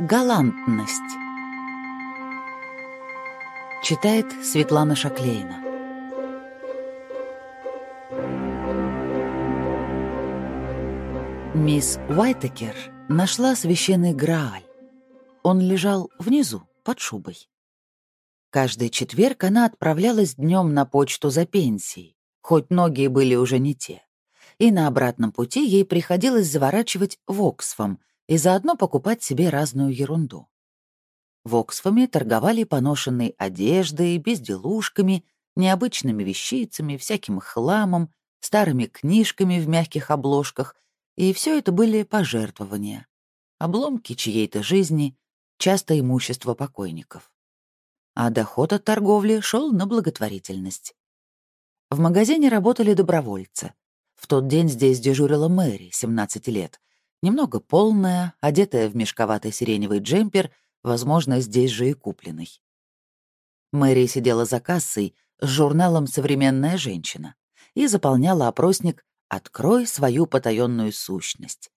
Галантность. Читает Светлана Шаклейна. Мисс Уайтекер нашла священный Грааль. Он лежал внизу, под шубой. Каждый четверг она отправлялась днем на почту за пенсией, хоть ноги были уже не те. И на обратном пути ей приходилось заворачивать в и заодно покупать себе разную ерунду. В Оксфаме торговали поношенной одеждой, безделушками, необычными вещицами, всяким хламом, старыми книжками в мягких обложках, и все это были пожертвования, обломки чьей-то жизни, часто имущество покойников а доход от торговли шел на благотворительность. В магазине работали добровольцы. В тот день здесь дежурила Мэри, 17 лет, немного полная, одетая в мешковатый сиреневый джемпер, возможно, здесь же и купленный. Мэри сидела за кассой с журналом «Современная женщина» и заполняла опросник «Открой свою потаенную сущность».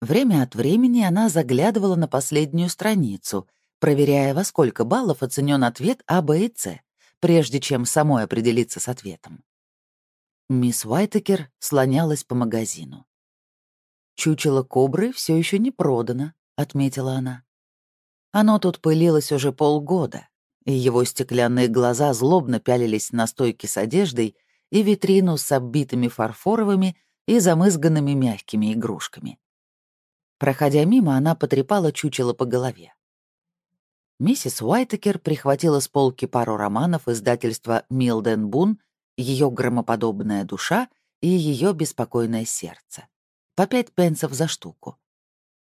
Время от времени она заглядывала на последнюю страницу проверяя, во сколько баллов оценен ответ А, Б и С, прежде чем самой определиться с ответом. Мисс Уайтекер слонялась по магазину. «Чучело кобры все еще не продано», — отметила она. Оно тут пылилось уже полгода, и его стеклянные глаза злобно пялились на стойки с одеждой и витрину с оббитыми фарфоровыми и замызганными мягкими игрушками. Проходя мимо, она потрепала чучело по голове. Миссис Уайтекер прихватила с полки пару романов издательства «Милден Бун», «Ее громоподобная душа» и «Ее беспокойное сердце». По пять пенсов за штуку.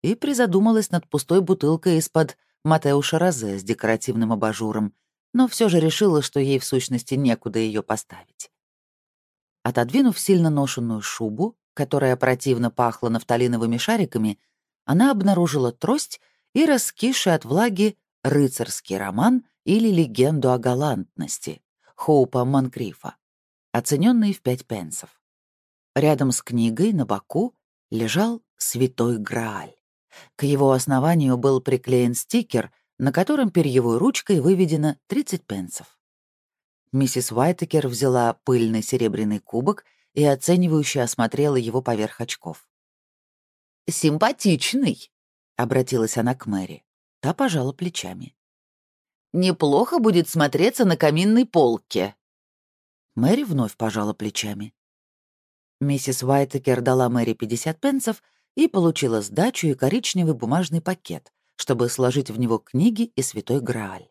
И призадумалась над пустой бутылкой из-под Матеуша Розе с декоративным абажуром, но все же решила, что ей в сущности некуда ее поставить. Отодвинув сильно ношенную шубу, которая противно пахла нафталиновыми шариками, она обнаружила трость и раскисший от влаги рыцарский роман или легенду о галантности Хоупа Монкрифа, оцененный в пять пенсов. Рядом с книгой на боку лежал святой Грааль. К его основанию был приклеен стикер, на котором перьевой ручкой выведено 30 пенсов. Миссис Уайтекер взяла пыльный серебряный кубок и оценивающе осмотрела его поверх очков. «Симпатичный», — обратилась она к Мэри. Та пожала плечами. «Неплохо будет смотреться на каминной полке». Мэри вновь пожала плечами. Миссис Уайтекер дала Мэри 50 пенсов и получила сдачу и коричневый бумажный пакет, чтобы сложить в него книги и святой Грааль.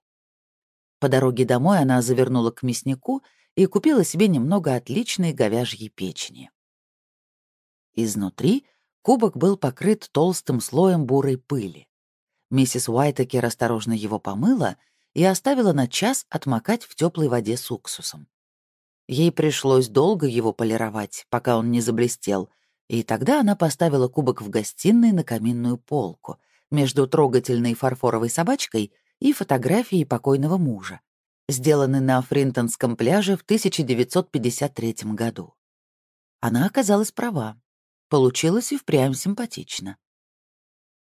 По дороге домой она завернула к мяснику и купила себе немного отличной говяжьей печени. Изнутри кубок был покрыт толстым слоем бурой пыли. Миссис Уайтекер осторожно его помыла и оставила на час отмокать в теплой воде с уксусом. Ей пришлось долго его полировать, пока он не заблестел, и тогда она поставила кубок в гостиной на каминную полку между трогательной фарфоровой собачкой и фотографией покойного мужа, сделанной на Фринтонском пляже в 1953 году. Она оказалась права. Получилось и впрямь симпатично.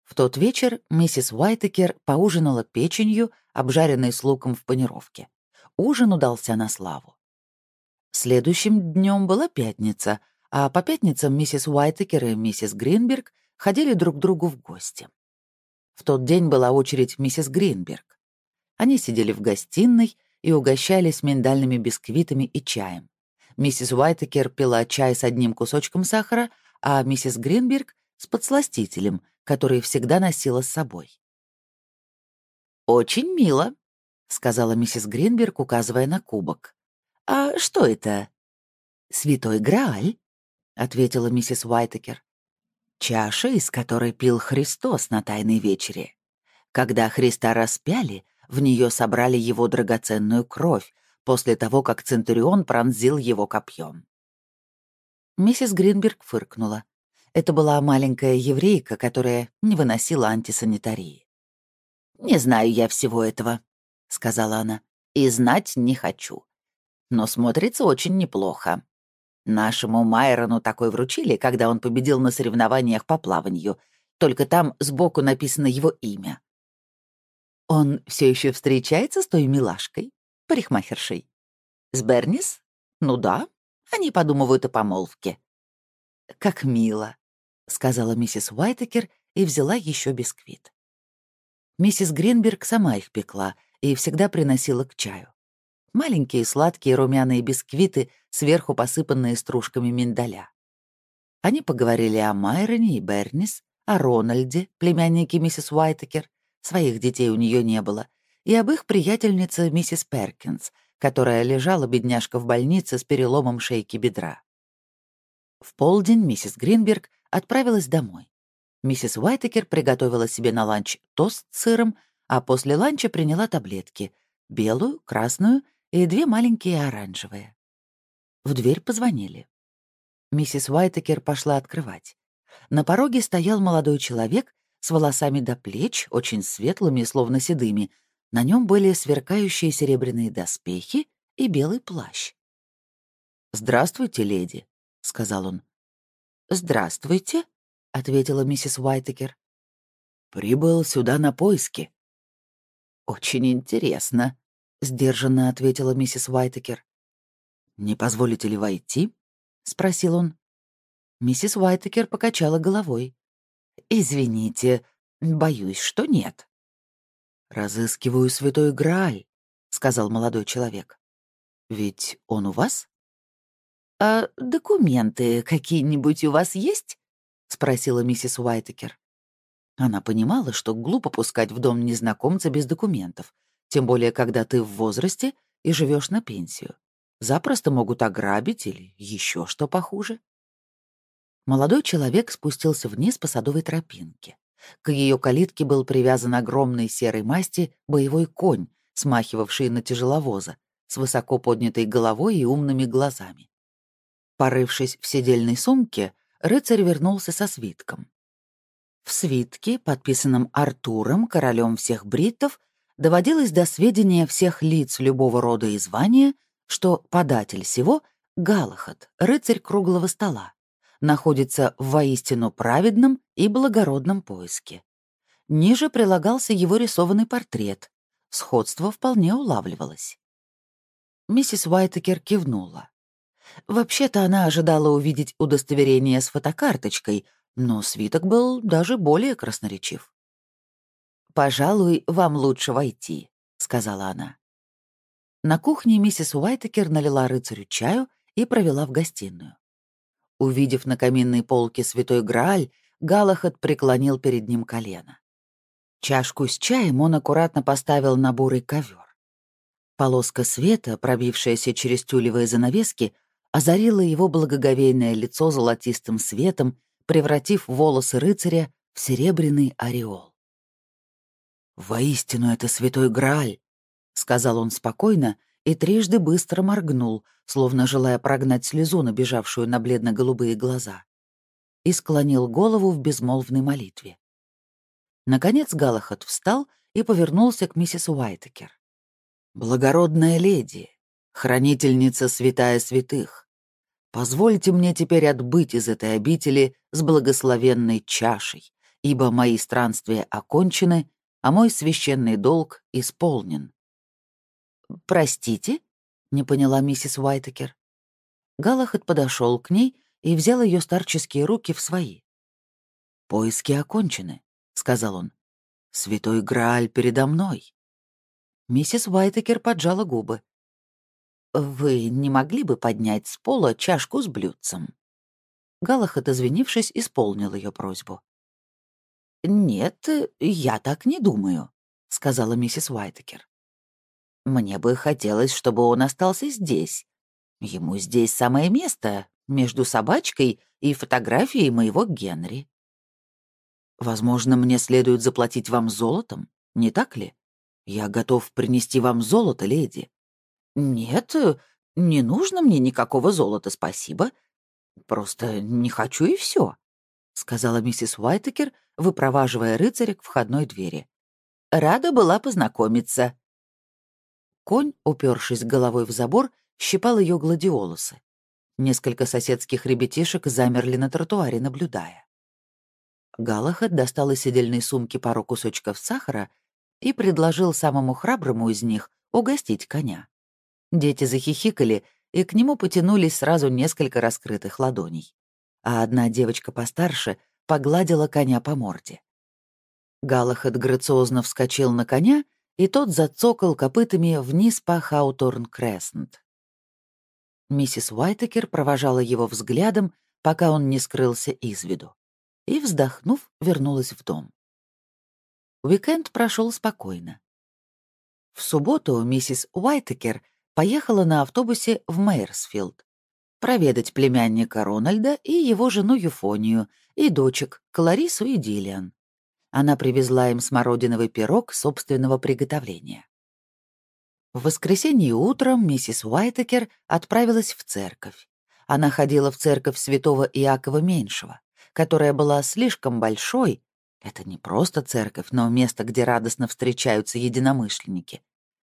В тот вечер миссис Уайтекер поужинала печенью, обжаренной с луком в панировке. Ужин удался на славу. Следующим днем была пятница, а по пятницам миссис Уайтекер и миссис Гринберг ходили друг к другу в гости. В тот день была очередь миссис Гринберг. Они сидели в гостиной и угощались миндальными бисквитами и чаем. Миссис Уайтекер пила чай с одним кусочком сахара, а миссис Гринберг — с подсластителем — который всегда носила с собой. «Очень мило», — сказала миссис Гринберг, указывая на кубок. «А что это?» «Святой Грааль», — ответила миссис Уайтекер. «Чаша, из которой пил Христос на Тайной вечере. Когда Христа распяли, в нее собрали его драгоценную кровь после того, как Центурион пронзил его копьем». Миссис Гринберг фыркнула. Это была маленькая еврейка, которая не выносила антисанитарии. «Не знаю я всего этого», — сказала она, — «и знать не хочу. Но смотрится очень неплохо. Нашему Майрону такой вручили, когда он победил на соревнованиях по плаванию, только там сбоку написано его имя. Он все еще встречается с той милашкой, парикмахершей? С Бернис? Ну да, они подумывают о помолвке. Как мило, сказала миссис Уайтекер и взяла еще бисквит. Миссис Гринберг сама их пекла и всегда приносила к чаю. Маленькие сладкие румяные бисквиты, сверху посыпанные стружками миндаля. Они поговорили о Майроне и Бернис, о Рональде, племяннике миссис Уайтекер, своих детей у нее не было, и об их приятельнице миссис Перкинс, которая лежала, бедняжка, в больнице с переломом шейки бедра. В полдень миссис Гринберг отправилась домой. Миссис Уайтекер приготовила себе на ланч тост с сыром, а после ланча приняла таблетки — белую, красную и две маленькие оранжевые. В дверь позвонили. Миссис Уайтекер пошла открывать. На пороге стоял молодой человек с волосами до плеч, очень светлыми, словно седыми. На нем были сверкающие серебряные доспехи и белый плащ. «Здравствуйте, леди», — сказал он. «Здравствуйте», — ответила миссис Уайтекер. «Прибыл сюда на поиски». «Очень интересно», — сдержанно ответила миссис Уайтекер. «Не позволите ли войти?» — спросил он. Миссис Уайтекер покачала головой. «Извините, боюсь, что нет». «Разыскиваю святой Грааль», — сказал молодой человек. «Ведь он у вас?» «А документы какие-нибудь у вас есть?» — спросила миссис Уайтекер. Она понимала, что глупо пускать в дом незнакомца без документов, тем более когда ты в возрасте и живешь на пенсию. Запросто могут ограбить или еще что похуже. Молодой человек спустился вниз по садовой тропинке. К ее калитке был привязан огромный серой масти боевой конь, смахивавший на тяжеловоза, с высоко поднятой головой и умными глазами. Порывшись в седельной сумке, рыцарь вернулся со свитком. В свитке, подписанном Артуром, королем всех бриттов, доводилось до сведения всех лиц любого рода и звания, что податель сего — Галахат, рыцарь круглого стола, находится в воистину праведном и благородном поиске. Ниже прилагался его рисованный портрет. Сходство вполне улавливалось. Миссис Уайтекер кивнула. Вообще-то она ожидала увидеть удостоверение с фотокарточкой, но свиток был даже более красноречив. «Пожалуй, вам лучше войти», — сказала она. На кухне миссис Уайтекер налила рыцарю чаю и провела в гостиную. Увидев на каминной полке святой Грааль, Галахат преклонил перед ним колено. Чашку с чаем он аккуратно поставил на бурый ковер. Полоска света, пробившаяся через тюлевые занавески, озарила его благоговейное лицо золотистым светом, превратив волосы рыцаря в серебряный ореол. «Воистину это святой Грааль», — сказал он спокойно и трижды быстро моргнул, словно желая прогнать слезу, набежавшую на бледно-голубые глаза, и склонил голову в безмолвной молитве. Наконец Галахат встал и повернулся к миссис Уайтекер. «Благородная леди, хранительница святая святых, позвольте мне теперь отбыть из этой обители с благословенной чашей, ибо мои странствия окончены, а мой священный долг исполнен. «Простите?» — не поняла миссис Уайтекер. Галахат подошел к ней и взял ее старческие руки в свои. «Поиски окончены», — сказал он. «Святой Грааль передо мной». Миссис Уайтекер поджала губы. «Вы не могли бы поднять с пола чашку с блюдцем?» Галахат, извинившись, исполнил ее просьбу. «Нет, я так не думаю», — сказала миссис Уайтекер. Мне бы хотелось, чтобы он остался здесь. Ему здесь самое место, между собачкой и фотографией моего Генри. Возможно, мне следует заплатить вам золотом, не так ли? Я готов принести вам золото, леди. Нет, не нужно мне никакого золота, спасибо. Просто не хочу и все, сказала миссис Уайтекер, выпроваживая рыцаря к входной двери. Рада была познакомиться. Конь, упершись головой в забор, щипал ее гладиолусы. Несколько соседских ребятишек замерли на тротуаре, наблюдая. Галахад достал из сидельной сумки пару кусочков сахара и предложил самому храброму из них угостить коня. Дети захихикали, и к нему потянулись сразу несколько раскрытых ладоней. А одна девочка постарше погладила коня по морде. Галахад грациозно вскочил на коня, и тот зацокал копытами вниз по Хауторн-Креснт. Миссис Уайтекер провожала его взглядом, пока он не скрылся из виду, и, вздохнув, вернулась в дом. Уикенд прошел спокойно. В субботу миссис Уайтекер поехала на автобусе в Мейерсфилд проведать племянника Рональда и его жену Юфонию, и дочек Кларису и Дилиан. Она привезла им смородиновый пирог собственного приготовления. В воскресенье утром миссис Уайтекер отправилась в церковь. Она ходила в церковь святого Иакова Меньшего, которая была слишком большой. Это не просто церковь, но место, где радостно встречаются единомышленники.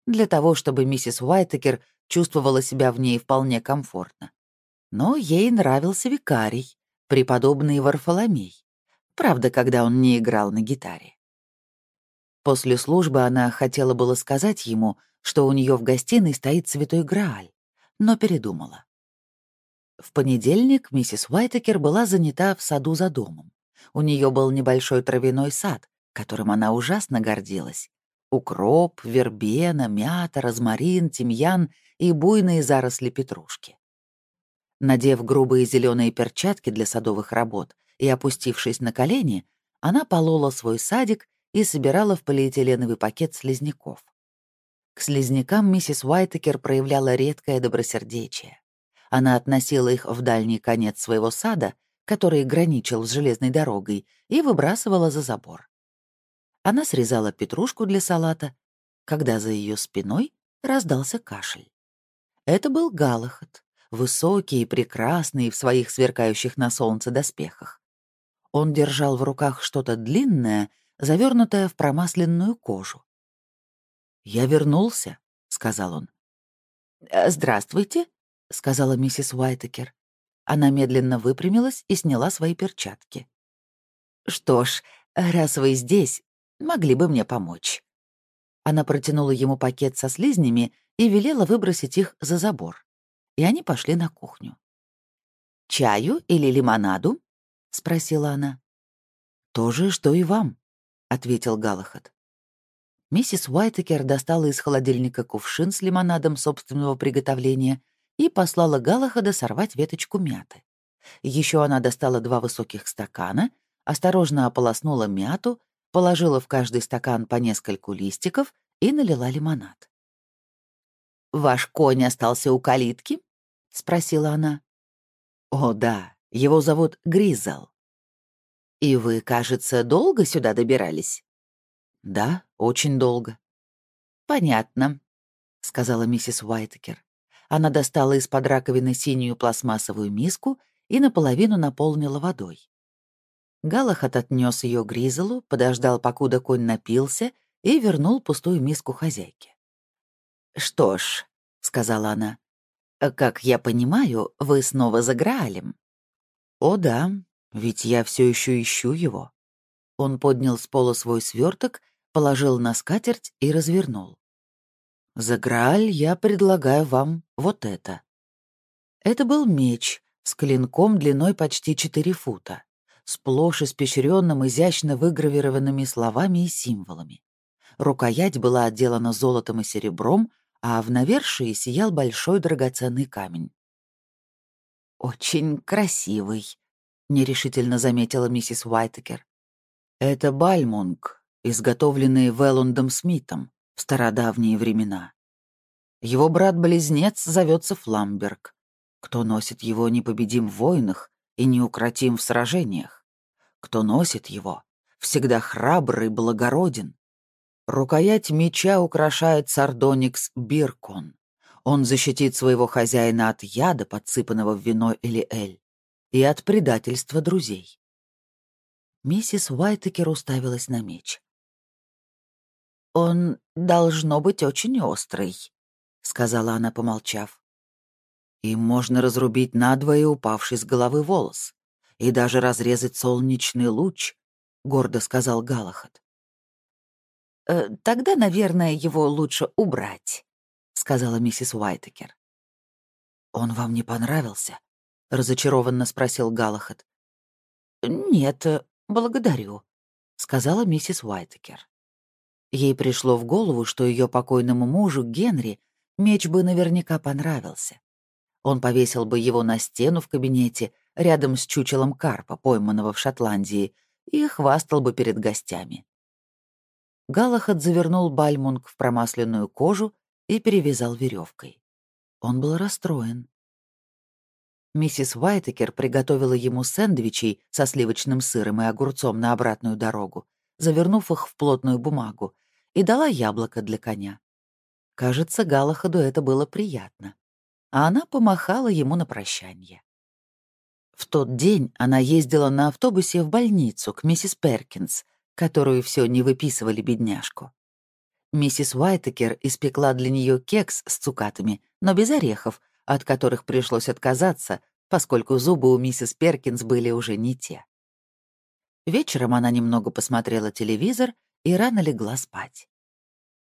Для того, чтобы миссис Уайтекер чувствовала себя в ней вполне комфортно. Но ей нравился викарий, преподобный Варфоломей. Правда, когда он не играл на гитаре. После службы она хотела было сказать ему, что у нее в гостиной стоит святой Грааль, но передумала. В понедельник миссис Уайтекер была занята в саду за домом. У нее был небольшой травяной сад, которым она ужасно гордилась. Укроп, вербена, мята, розмарин, тимьян и буйные заросли петрушки. Надев грубые зеленые перчатки для садовых работ и опустившись на колени, она полола свой садик и собирала в полиэтиленовый пакет слизняков. К слизнякам миссис Уайтекер проявляла редкое добросердечие. Она относила их в дальний конец своего сада, который граничил с железной дорогой, и выбрасывала за забор. Она срезала петрушку для салата, когда за ее спиной раздался кашель. Это был Галахат, высокий и прекрасный в своих сверкающих на солнце доспехах. Он держал в руках что-то длинное, завернутое в промасленную кожу. «Я вернулся», — сказал он. «Э, «Здравствуйте», — сказала миссис Уайтекер. Она медленно выпрямилась и сняла свои перчатки. «Что ж, раз вы здесь, могли бы мне помочь». Она протянула ему пакет со слизнями и велела выбросить их за забор. И они пошли на кухню. «Чаю или лимонаду?» — спросила она. «То же, что и вам», — ответил Галахат. Миссис Уайтекер достала из холодильника кувшин с лимонадом собственного приготовления и послала Галахада сорвать веточку мяты. Еще она достала два высоких стакана, осторожно ополоснула мяту, положила в каждый стакан по нескольку листиков и налила лимонад. «Ваш конь остался у калитки?» — спросила она. «О, да, его зовут Гризел». «И вы, кажется, долго сюда добирались?» «Да, очень долго». «Понятно», — сказала миссис Уайтекер. Она достала из-под раковины синюю пластмассовую миску и наполовину наполнила водой. Галахат отнес ее Гризелу, подождал, покуда конь напился, и вернул пустую миску хозяйке. «Что ж», — сказала она, — «как я понимаю, вы снова за Граалем». «О да, ведь я все еще ищу его». Он поднял с пола свой сверток положил на скатерть и развернул. «За Грааль я предлагаю вам вот это». Это был меч с клинком длиной почти 4 фута, сплошь испещренным изящно выгравированными словами и символами. Рукоять была отделана золотом и серебром, а в навершии сиял большой драгоценный камень. «Очень красивый», — нерешительно заметила миссис Уайтекер. «Это Бальмунг, изготовленные Веллундом Смитом в стародавние времена. Его брат-близнец зовется Фламберг. Кто носит его, непобедим в войнах и неукротим в сражениях. Кто носит его, всегда храбр и благороден. Рукоять меча украшает сардоникс Биркон. Он защитит своего хозяина от яда, подсыпанного в вино или эль, и от предательства друзей. Миссис Уайтекер уставилась на меч. «Он должно быть очень острый», — сказала она, помолчав. «Им можно разрубить надвое упавший с головы волос и даже разрезать солнечный луч», — гордо сказал Галахат. Э, «Тогда, наверное, его лучше убрать», — сказала миссис Уайтекер. «Он вам не понравился?» — разочарованно спросил Галахат. «Нет, э, благодарю», — сказала миссис Уайтекер. Ей пришло в голову, что ее покойному мужу Генри меч бы наверняка понравился. Он повесил бы его на стену в кабинете рядом с чучелом карпа, пойманного в Шотландии, и хвастал бы перед гостями. Галахад завернул Бальмунг в промасленную кожу и перевязал веревкой. Он был расстроен. Миссис Уайтекер приготовила ему сэндвичей со сливочным сыром и огурцом на обратную дорогу, завернув их в плотную бумагу, и дала яблоко для коня. Кажется, Галахаду это было приятно. А она помахала ему на прощание. В тот день она ездила на автобусе в больницу к миссис Перкинс, которую все не выписывали бедняжку. Миссис Уайтекер испекла для нее кекс с цукатами, но без орехов, от которых пришлось отказаться, поскольку зубы у миссис Перкинс были уже не те. Вечером она немного посмотрела телевизор и рано легла спать.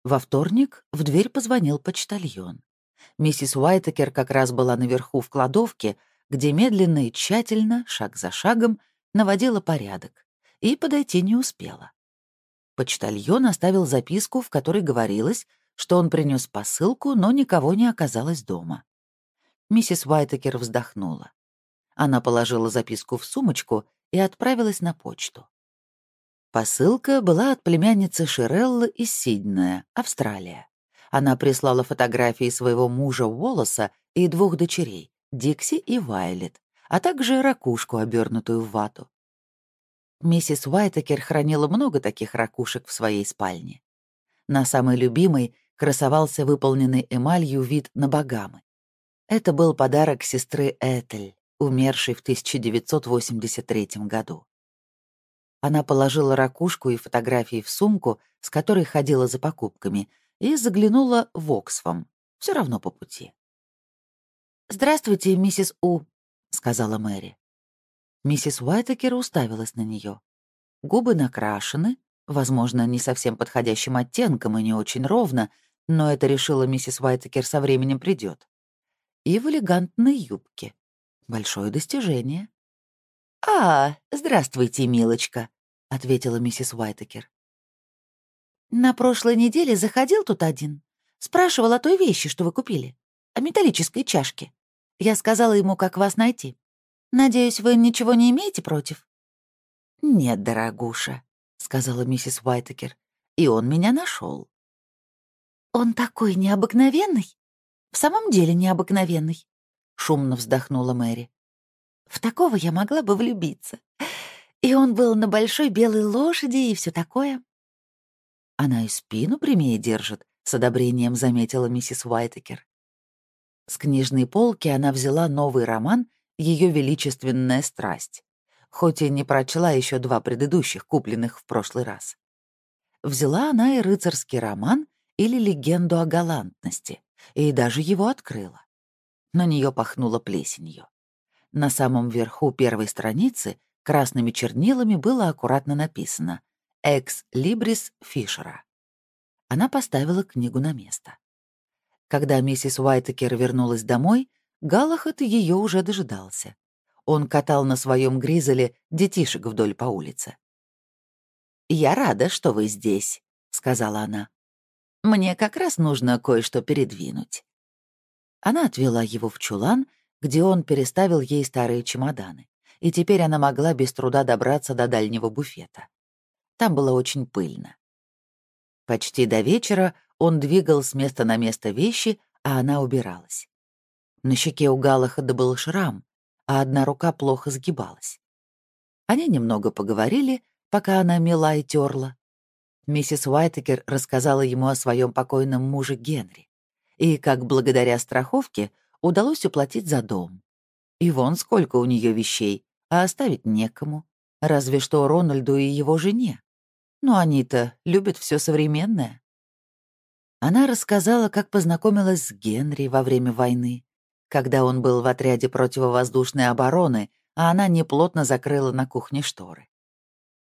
Во вторник в дверь позвонил почтальон. Миссис Уайтекер как раз была наверху в кладовке, где медленно и тщательно, шаг за шагом, наводила порядок и подойти не успела. Почтальон оставил записку, в которой говорилось, что он принес посылку, но никого не оказалось дома. Миссис Уайтекер вздохнула. Она положила записку в сумочку и отправилась на почту. Посылка была от племянницы Ширеллы из Сиднея, Австралия. Она прислала фотографии своего мужа Уоллеса и двух дочерей, Дикси и Вайлет, а также ракушку, обернутую в вату. Миссис Уайтекер хранила много таких ракушек в своей спальне. На самой любимой красовался выполненный эмалью вид на богамы. Это был подарок сестры Этель, умершей в 1983 году. Она положила ракушку и фотографии в сумку, с которой ходила за покупками, и заглянула в Оксфам, все равно по пути. «Здравствуйте, миссис У», — сказала Мэри. Миссис Уайтекер уставилась на нее. Губы накрашены, возможно, не совсем подходящим оттенком и не очень ровно, но это решила миссис Уайтекер со временем придет. И в элегантной юбке. Большое достижение. «А, здравствуйте, милочка», — ответила миссис Уайтекер. «На прошлой неделе заходил тут один. Спрашивал о той вещи, что вы купили. О металлической чашке. Я сказала ему, как вас найти. Надеюсь, вы ничего не имеете против?» «Нет, дорогуша», — сказала миссис Уайтекер, — «и он меня нашел. «Он такой необыкновенный? В самом деле необыкновенный», — шумно вздохнула Мэри. «В такого я могла бы влюбиться. И он был на большой белой лошади и все такое». «Она и спину прямее держит», — с одобрением заметила миссис Уайтекер. С книжной полки она взяла новый роман ее величественная страсть, хоть и не прочла еще два предыдущих, купленных в прошлый раз. Взяла она и рыцарский роман или легенду о галантности, и даже его открыла. На нее пахнуло плесенью. На самом верху первой страницы красными чернилами было аккуратно написано «Экс Либрис Фишера». Она поставила книгу на место. Когда миссис Уайтекер вернулась домой, Галахат ее уже дожидался. Он катал на своем гризеле детишек вдоль по улице. «Я рада, что вы здесь», — сказала она. «Мне как раз нужно кое-что передвинуть». Она отвела его в чулан, где он переставил ей старые чемоданы, и теперь она могла без труда добраться до дальнего буфета. Там было очень пыльно. Почти до вечера он двигал с места на место вещи, а она убиралась. На щеке у Галахада был шрам, а одна рука плохо сгибалась. Они немного поговорили, пока она мела и терла. Миссис Уайтекер рассказала ему о своем покойном муже Генри и как благодаря страховке удалось уплатить за дом. И вон сколько у нее вещей, а оставить некому, разве что Рональду и его жене. Но они-то любят все современное. Она рассказала, как познакомилась с Генри во время войны, когда он был в отряде противовоздушной обороны, а она неплотно закрыла на кухне шторы.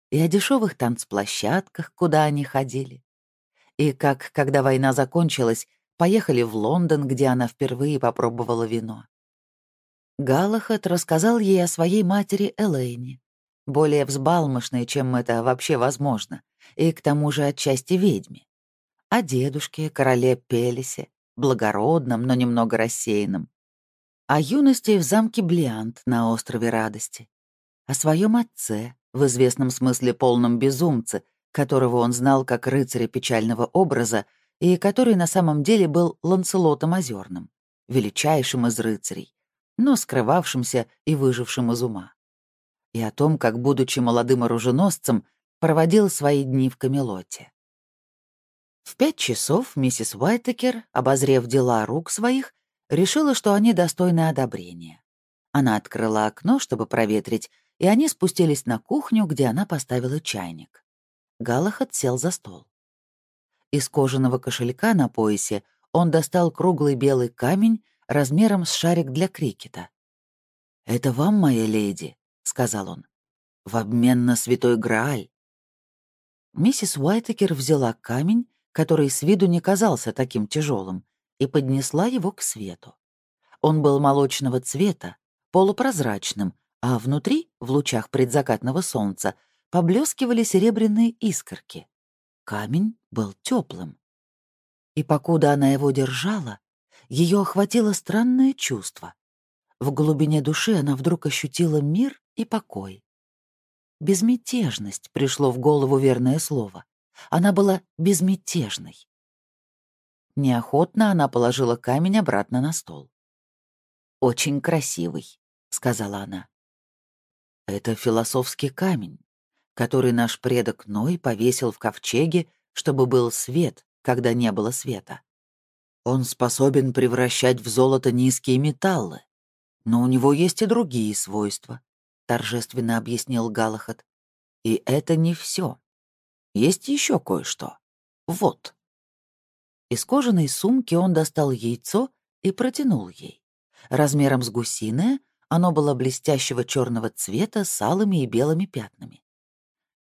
И о дешевых танцплощадках, куда они ходили, и как, когда война закончилась, поехали в Лондон, где она впервые попробовала вино. Галахат рассказал ей о своей матери Элейне, более взбалмошной, чем это вообще возможно, и к тому же отчасти ведьме. О дедушке, короле Пелесе, благородном, но немного рассеянном. О юности в замке Блиант на острове Радости. О своем отце, в известном смысле полном безумце, которого он знал как рыцаря печального образа и который на самом деле был Ланселотом Озерным, величайшим из рыцарей, но скрывавшимся и выжившим из ума. И о том, как, будучи молодым оруженосцем, проводил свои дни в Камелоте. В пять часов миссис Уайтекер, обозрев дела рук своих, решила, что они достойны одобрения. Она открыла окно, чтобы проветрить, и они спустились на кухню, где она поставила чайник. Галахат сел за стол. Из кожаного кошелька на поясе он достал круглый белый камень размером с шарик для крикета. «Это вам, моя леди», — сказал он, — «в обмен на святой Грааль». Миссис Уайтекер взяла камень который с виду не казался таким тяжелым, и поднесла его к свету. Он был молочного цвета, полупрозрачным, а внутри, в лучах предзакатного солнца, поблескивали серебряные искорки. Камень был теплым. И покуда она его держала, ее охватило странное чувство. В глубине души она вдруг ощутила мир и покой. Безмятежность пришло в голову верное слово. Она была безмятежной. Неохотно она положила камень обратно на стол. «Очень красивый», — сказала она. «Это философский камень, который наш предок Ной повесил в ковчеге, чтобы был свет, когда не было света. Он способен превращать в золото низкие металлы, но у него есть и другие свойства», — торжественно объяснил Галахат. «И это не все. Есть еще кое-что. Вот». Из кожаной сумки он достал яйцо и протянул ей. Размером с гусиное оно было блестящего черного цвета с алыми и белыми пятнами.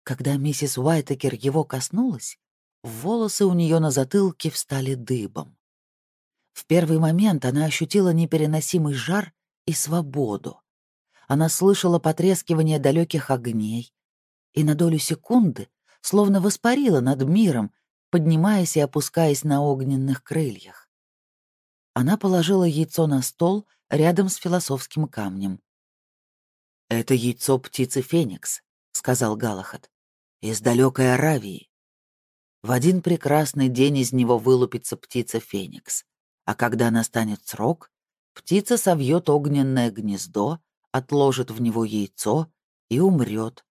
Когда миссис Уайтекер его коснулась, волосы у нее на затылке встали дыбом. В первый момент она ощутила непереносимый жар и свободу. Она слышала потрескивание далеких огней, и на долю секунды словно воспарила над миром, поднимаясь и опускаясь на огненных крыльях. Она положила яйцо на стол рядом с философским камнем. «Это яйцо птицы Феникс», — сказал Галахат, — «из далекой Аравии. В один прекрасный день из него вылупится птица Феникс, а когда настанет срок, птица совьет огненное гнездо, отложит в него яйцо и умрет,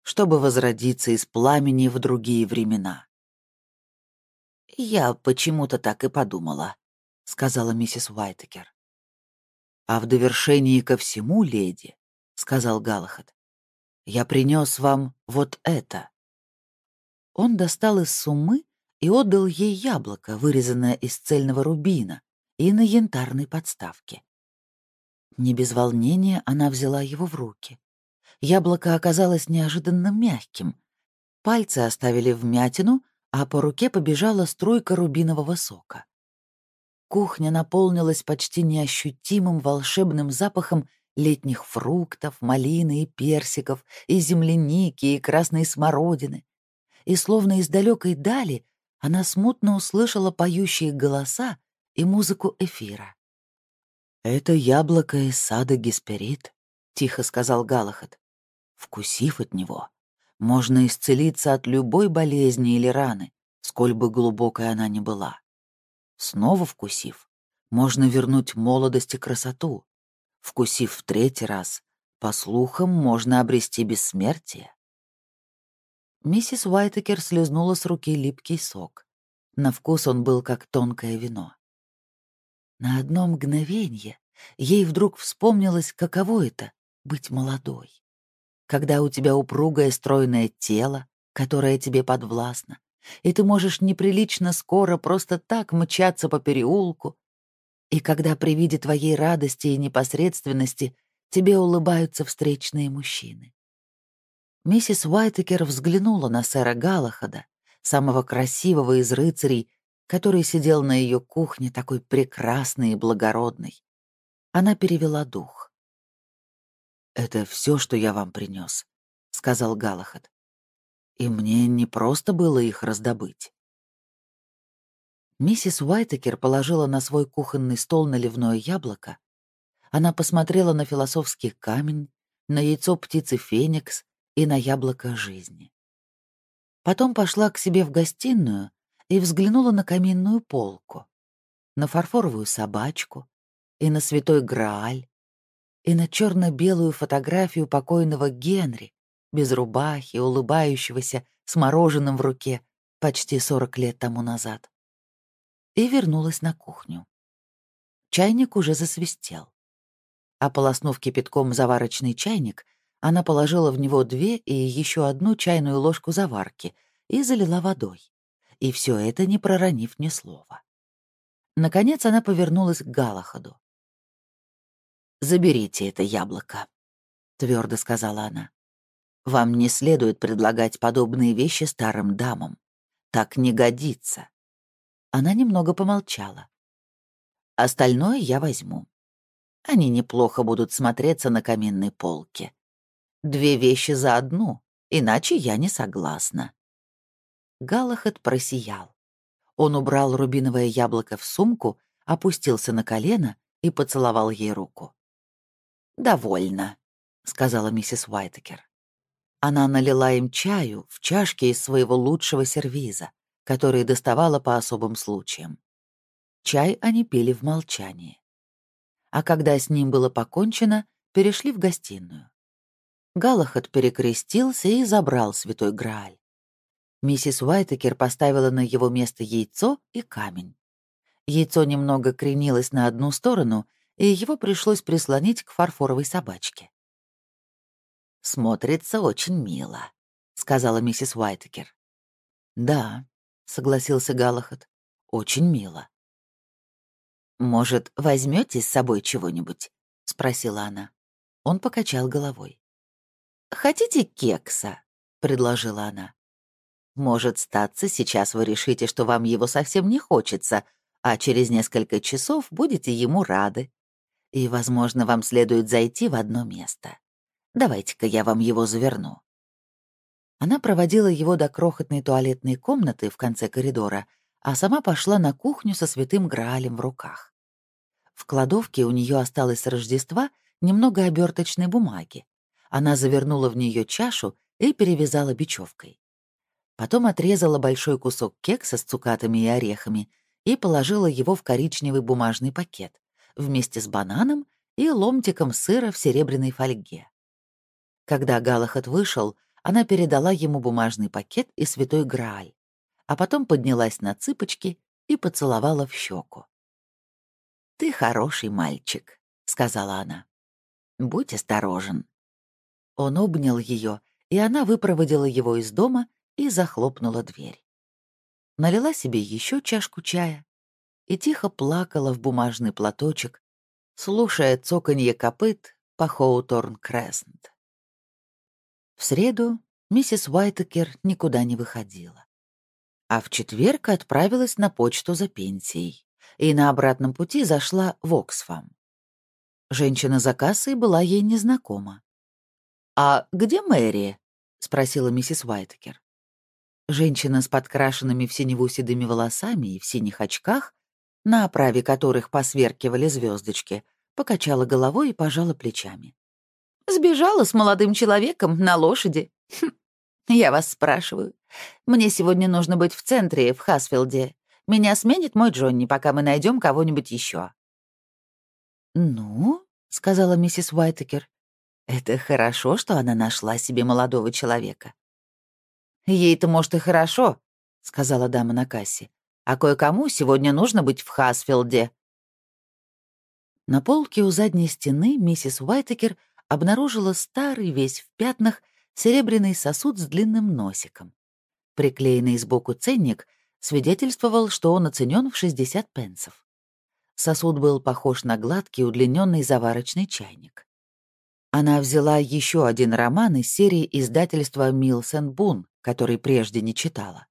чтобы возродиться из пламени в другие времена. «Я почему-то так и подумала», — сказала миссис Уайтекер. «А в довершении ко всему, леди», — сказал Галахад, — «я принес вам вот это». Он достал из суммы и отдал ей яблоко, вырезанное из цельного рубина, и на янтарной подставке. Не без волнения она взяла его в руки. Яблоко оказалось неожиданно мягким. Пальцы оставили вмятину, а по руке побежала струйка рубинового сока. Кухня наполнилась почти неощутимым волшебным запахом летних фруктов, малины и персиков, и земляники, и красной смородины. И словно из далекой дали она смутно услышала поющие голоса и музыку эфира. «Это яблоко из сада Гесперид», — тихо сказал Галахат. Вкусив от него, можно исцелиться от любой болезни или раны, сколь бы глубокой она ни была. Снова вкусив, можно вернуть молодость и красоту. Вкусив в третий раз, по слухам, можно обрести бессмертие. Миссис Уайтекер слезнула с руки липкий сок. На вкус он был как тонкое вино. На одно мгновение ей вдруг вспомнилось, каково это — быть молодой когда у тебя упругое стройное тело, которое тебе подвластно, и ты можешь неприлично скоро просто так мчаться по переулку, и когда при виде твоей радости и непосредственности тебе улыбаются встречные мужчины. Миссис Уайтекер взглянула на сэра Галахада, самого красивого из рыцарей, который сидел на ее кухне, такой прекрасный и благородный. Она перевела дух. «Это все, что я вам принес, сказал Галахад. «И мне не просто было их раздобыть». Миссис Уайтекер положила на свой кухонный стол наливное яблоко. Она посмотрела на философский камень, на яйцо птицы Феникс и на яблоко жизни. Потом пошла к себе в гостиную и взглянула на каминную полку, на фарфоровую собачку и на святой Грааль, и на черно белую фотографию покойного Генри, без рубахи, улыбающегося, с мороженым в руке, почти сорок лет тому назад и вернулась на кухню. Чайник уже засвистел. Ополоснув кипятком заварочный чайник, она положила в него две и еще одну чайную ложку заварки и залила водой. И все это не проронив ни слова. Наконец она повернулась к Галахаду. «Заберите это яблоко», — твердо сказала она. «Вам не следует предлагать подобные вещи старым дамам. Так не годится. Она немного помолчала. «Остальное я возьму. Они неплохо будут смотреться на каминной полке. Две вещи за одну, иначе я не согласна». Галахат просиял. Он убрал рубиновое яблоко в сумку, опустился на колено и поцеловал ей руку. «Довольно», — сказала миссис Уайтекер. Она налила им чаю в чашке из своего лучшего сервиза, которые доставала по особым случаям. Чай они пили в молчании. А когда с ним было покончено, перешли в гостиную. Галахад перекрестился и забрал святой Грааль. Миссис Уайтекер поставила на его место яйцо и камень. Яйцо немного кренилось на одну сторону, и его пришлось прислонить к фарфоровой собачке. «Смотрится очень мило», — сказала миссис Уайтекер. «Да, согласился Галахат. Очень мило. Может, возьмете с собой чего-нибудь? спросила она. Он покачал головой. Хотите кекса? предложила она. Может, статься, сейчас вы решите, что вам его совсем не хочется, а через несколько часов будете ему рады. И, возможно, вам следует зайти в одно место. Давайте-ка я вам его заверну. Она проводила его до крохотной туалетной комнаты в конце коридора, а сама пошла на кухню со святым Граалем в руках. В кладовке у нее осталось с Рождества немного оберточной бумаги. Она завернула в нее чашу и перевязала бечевкой. Потом отрезала большой кусок кекса с цукатами и орехами и положила его в коричневый бумажный пакет вместе с бананом и ломтиком сыра в серебряной фольге. Когда Галахат вышел, она передала ему бумажный пакет и святой Грааль, а потом поднялась на цыпочки и поцеловала в щеку. «Ты хороший мальчик», — сказала она. «Будь осторожен». Он обнял ее, и она выпроводила его из дома и захлопнула дверь. Налила себе еще чашку чая и тихо плакала в бумажный платочек, слушая цоканье копыт по Хоуторн-Креснт. В среду миссис Уайтекер никуда не выходила. А в четверг отправилась на почту за пенсией и на обратном пути зашла в Оксфам. Женщина за кассой была ей незнакома. «А где Мэри?» — спросила миссис Уайтекер. Женщина с подкрашенными в синеву седыми волосами и в синих очках, на оправе которых посверкивали звездочки, покачала головой и пожала плечами. Сбежала с молодым человеком на лошади. Хм, я вас спрашиваю. Мне сегодня нужно быть в центре, в Хасфилде. Меня сменит мой Джонни, пока мы найдем кого-нибудь еще. «Ну», — сказала миссис Уайтекер, — «это хорошо, что она нашла себе молодого человека». «Ей-то, может, и хорошо», — сказала дама на кассе. «А кое-кому сегодня нужно быть в Хасфилде». На полке у задней стены миссис Уайтекер — обнаружила старый весь в пятнах серебряный сосуд с длинным носиком. Приклеенный сбоку ценник свидетельствовал, что он оценен в 60 пенсов. Сосуд был похож на гладкий удлиненный заварочный чайник. Она взяла еще один роман из серии издательства Милсен Бун, который прежде не читала.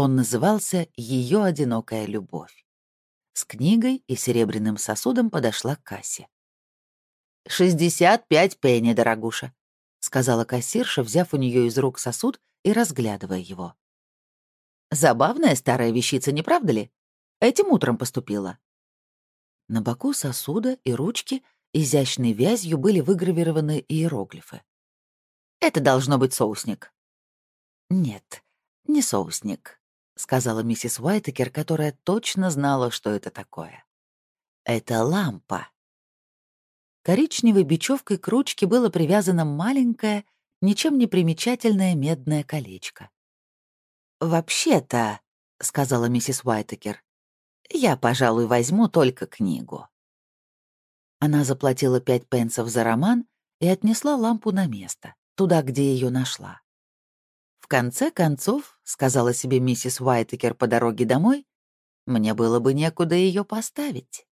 Он назывался «Ее одинокая любовь». С книгой и серебряным сосудом подошла к кассе. «Шестьдесят пять пенни, дорогуша», — сказала кассирша, взяв у нее из рук сосуд и разглядывая его. «Забавная старая вещица, не правда ли? Этим утром поступила». На боку сосуда и ручки изящной вязью были выгравированы иероглифы. «Это должно быть соусник». «Нет, не соусник», — сказала миссис Уайтекер, которая точно знала, что это такое. «Это лампа». Коричневой бечевкой к ручке было привязано маленькое, ничем не примечательное медное колечко. «Вообще-то», — сказала миссис Уайтекер, — «я, пожалуй, возьму только книгу». Она заплатила пять пенсов за роман и отнесла лампу на место, туда, где ее нашла. В конце концов, сказала себе миссис Уайтекер по дороге домой, мне было бы некуда ее поставить.